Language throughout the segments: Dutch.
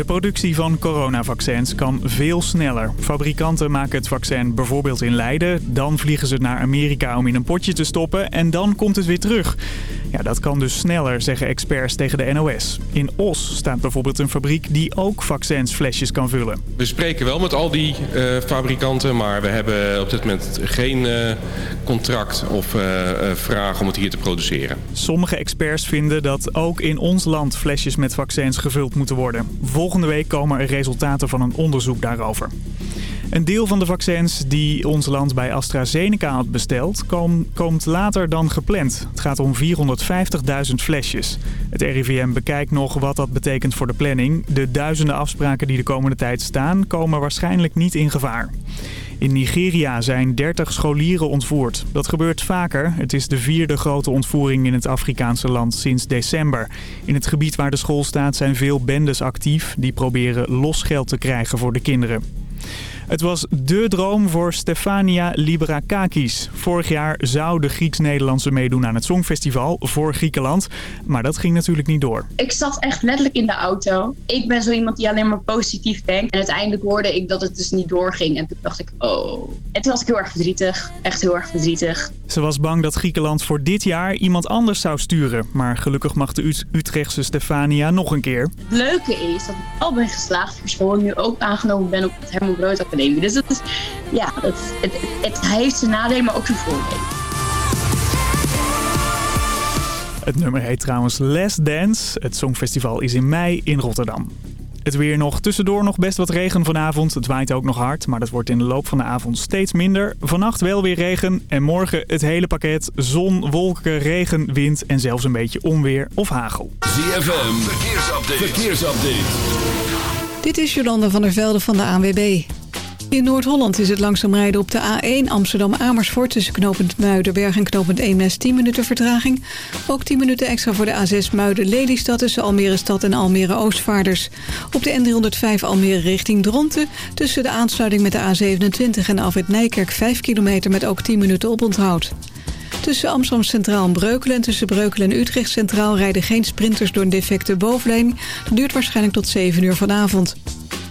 De productie van coronavaccins kan veel sneller. Fabrikanten maken het vaccin bijvoorbeeld in Leiden. Dan vliegen ze naar Amerika om in een potje te stoppen en dan komt het weer terug. Ja, dat kan dus sneller, zeggen experts tegen de NOS. In Os staat bijvoorbeeld een fabriek die ook vaccinsflesjes kan vullen. We spreken wel met al die uh, fabrikanten, maar we hebben op dit moment geen uh, contract of uh, vraag om het hier te produceren. Sommige experts vinden dat ook in ons land flesjes met vaccins gevuld moeten worden. Volgende week komen er resultaten van een onderzoek daarover. Een deel van de vaccins die ons land bij AstraZeneca had besteld... komt later dan gepland. Het gaat om 450.000 flesjes. Het RIVM bekijkt nog wat dat betekent voor de planning. De duizenden afspraken die de komende tijd staan... komen waarschijnlijk niet in gevaar. In Nigeria zijn 30 scholieren ontvoerd. Dat gebeurt vaker. Het is de vierde grote ontvoering in het Afrikaanse land sinds december. In het gebied waar de school staat zijn veel bendes actief... die proberen losgeld te krijgen voor de kinderen. Het was dé droom voor Stefania Librakakis. Vorig jaar zou de Grieks-Nederlandse meedoen aan het Songfestival voor Griekenland. Maar dat ging natuurlijk niet door. Ik zat echt letterlijk in de auto. Ik ben zo iemand die alleen maar positief denkt. En uiteindelijk hoorde ik dat het dus niet doorging. En toen dacht ik, oh. En toen was ik heel erg verdrietig. Echt heel erg verdrietig. Ze was bang dat Griekenland voor dit jaar iemand anders zou sturen. Maar gelukkig mag de Utrechtse Stefania nog een keer. Het leuke is dat ik al ben geslaagd voor nu ook aangenomen ben op het Herman Brood Academie. Dus dat is, ja, het, het, het heeft zijn nadelen, maar ook zijn voordelen. Het nummer heet trouwens Last Dance. Het Songfestival is in mei in Rotterdam. Het weer nog tussendoor nog best wat regen vanavond. Het waait ook nog hard, maar dat wordt in de loop van de avond steeds minder. Vannacht wel weer regen en morgen het hele pakket. Zon, wolken, regen, wind en zelfs een beetje onweer of hagel. ZFM, verkeersupdate. verkeersupdate. Dit is Jolanda van der Velde van de ANWB. In Noord-Holland is het langzaam rijden op de A1 Amsterdam-Amersfoort... tussen knooppunt Muidenberg en knooppunt Eemnes 10 minuten vertraging. Ook 10 minuten extra voor de A6 Muiden-Lelystad tussen Almere Stad en Almere Oostvaarders. Op de N305 Almere richting Dronten tussen de aansluiting met de A27 en Afwit Nijkerk 5 kilometer met ook 10 minuten oponthoud. Tussen Amsterdam Centraal en Breukelen en tussen Breukelen en Utrecht Centraal... rijden geen sprinters door een defecte bovenleiding. Dat duurt waarschijnlijk tot 7 uur vanavond.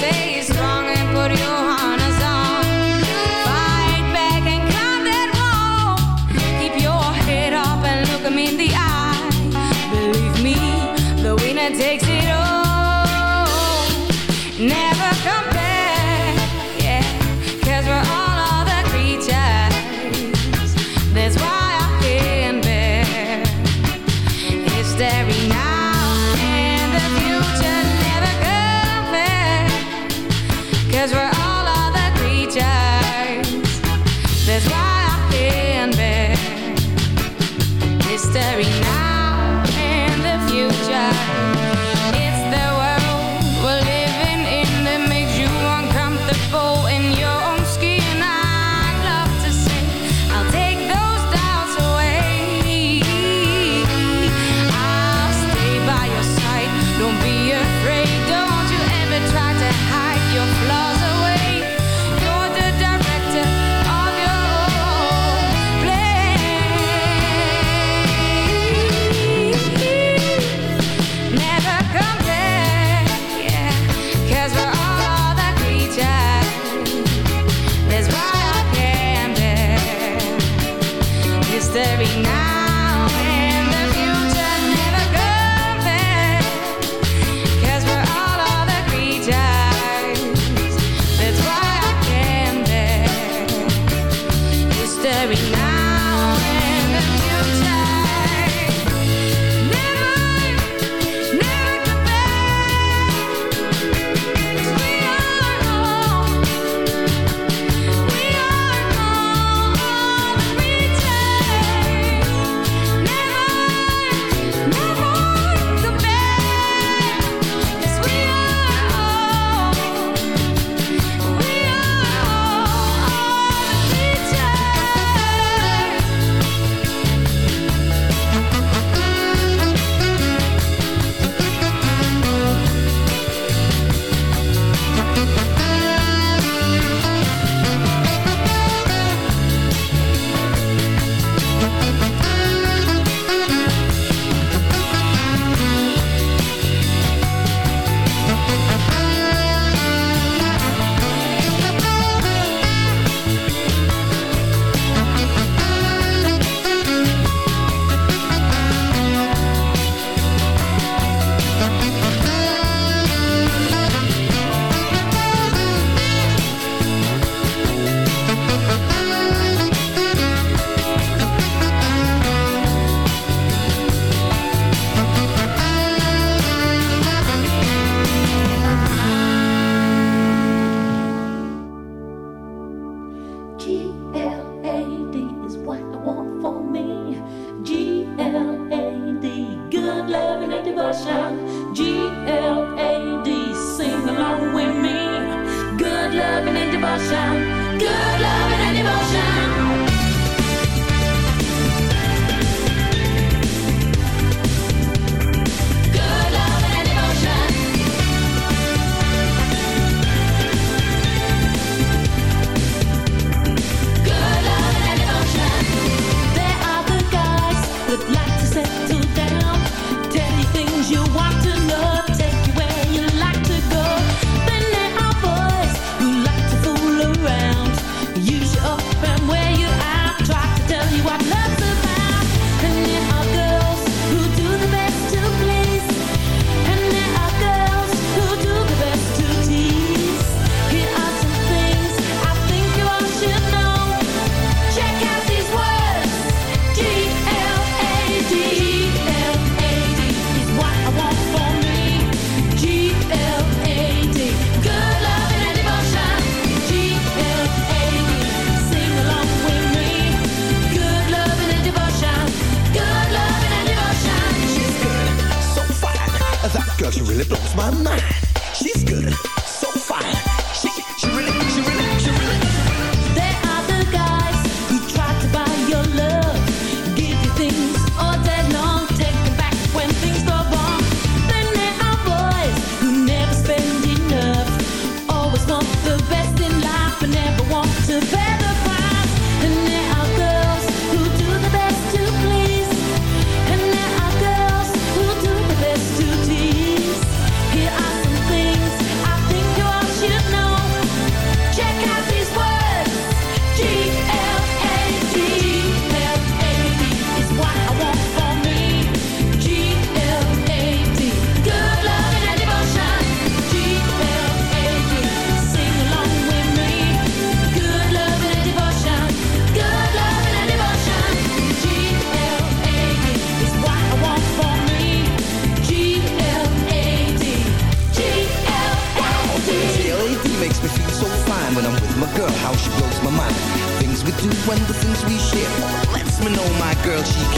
say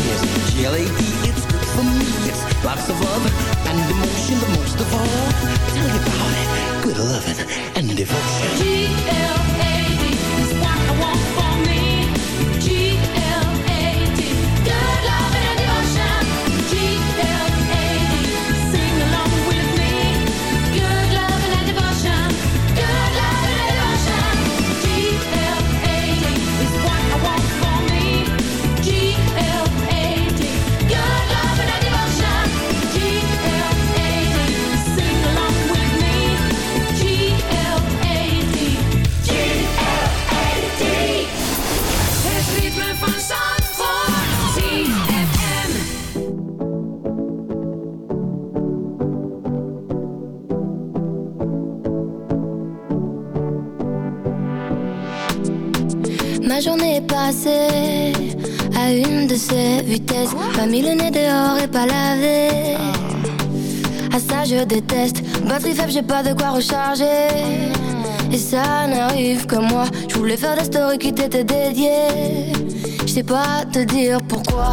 kiss. G-L-A-D, it's good for me. It's lots of love and emotion, but most of all, tell you about it. Good loving and devotion. je déteste. Batterie faible, j'ai pas de quoi recharger. Et ça n'arrive que moi. Je voulais faire des stories qui t'étaient dédiées. Je sais pas te dire pourquoi.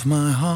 Of my heart.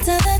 to the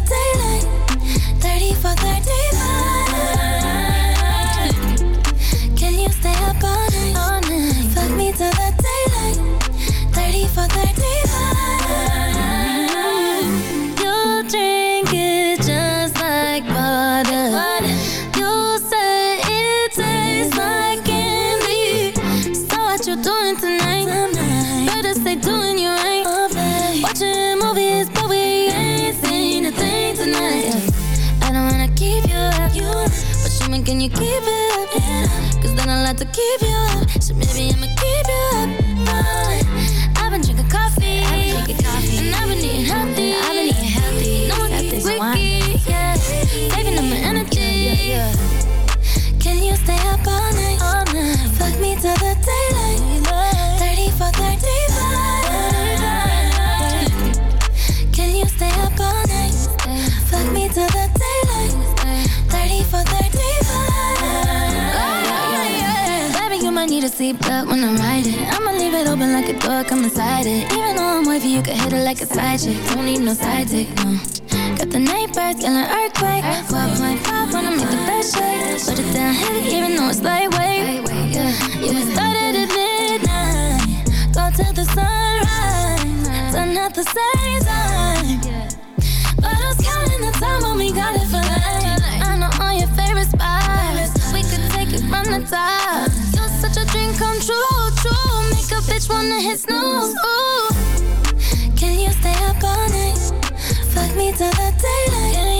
give you wanna ride it. I'ma leave it open like a door, come inside it. Even though I'm wavy, you can hit it like a side chick. Don't need no side dick, no. Got the night birds, an earthquake. 12.5 wanna make the best shake. Put it down heavy even though it's lightweight. Yeah. You started at midnight. Go till the sunrise. Done at the same time But I was counting the time when we got it for life. I know all your favorite spots. We could take it from the top. You're such a dream come true wanna hit snooze. Can you stay up all night? Fuck me till the daylight.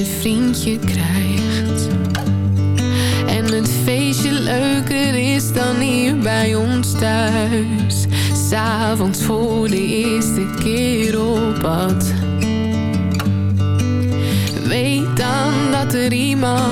vriendje krijgt. En het feestje leuker is dan hier bij ons thuis. S'avonds voor de eerste keer op pad. Weet dan dat er iemand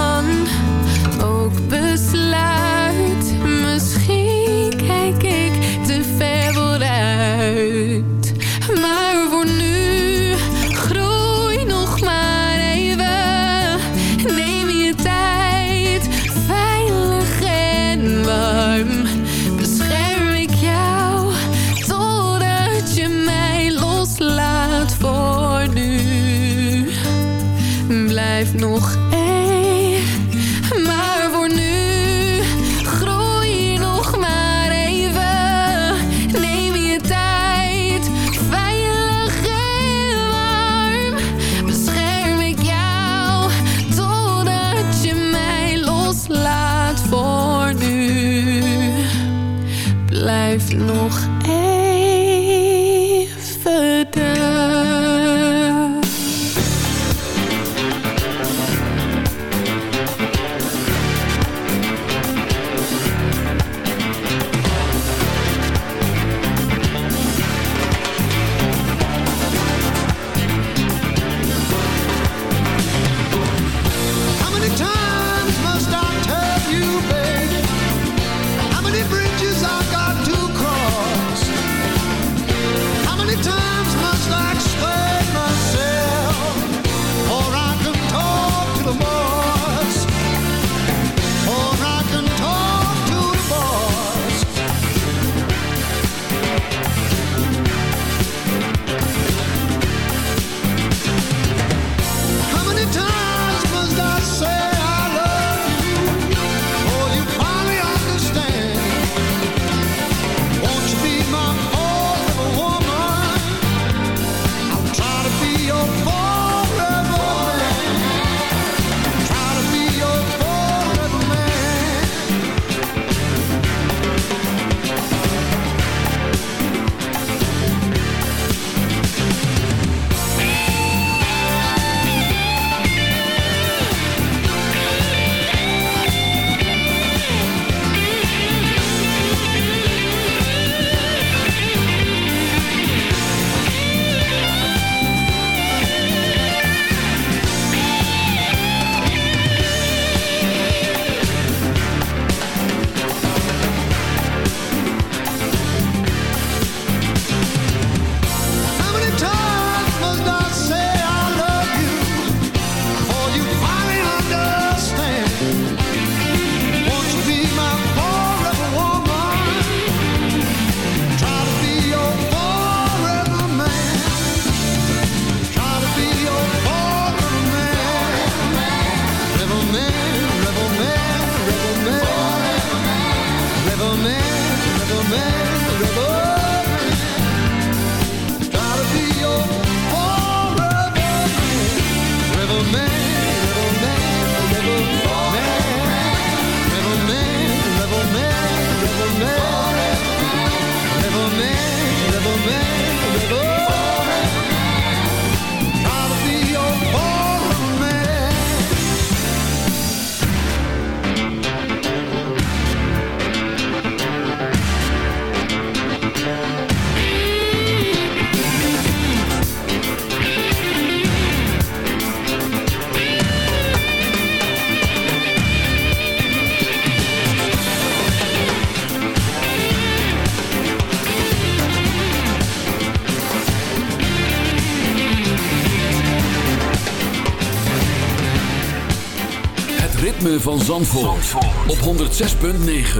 Zandvoort, Zandvoort. op 106.9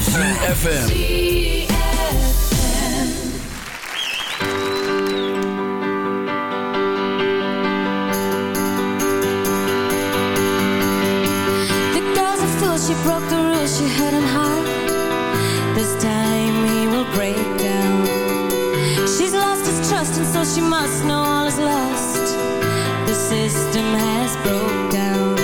CFM The girl's a fool, she broke the rules, she had an heart. This time he will break down. She's lost his trust and so she must know all is lost. The system has broke down.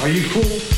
Are you cool?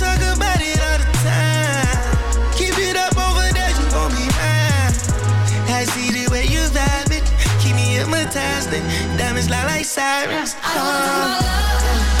fantastic. Diamonds lie like sirens. I.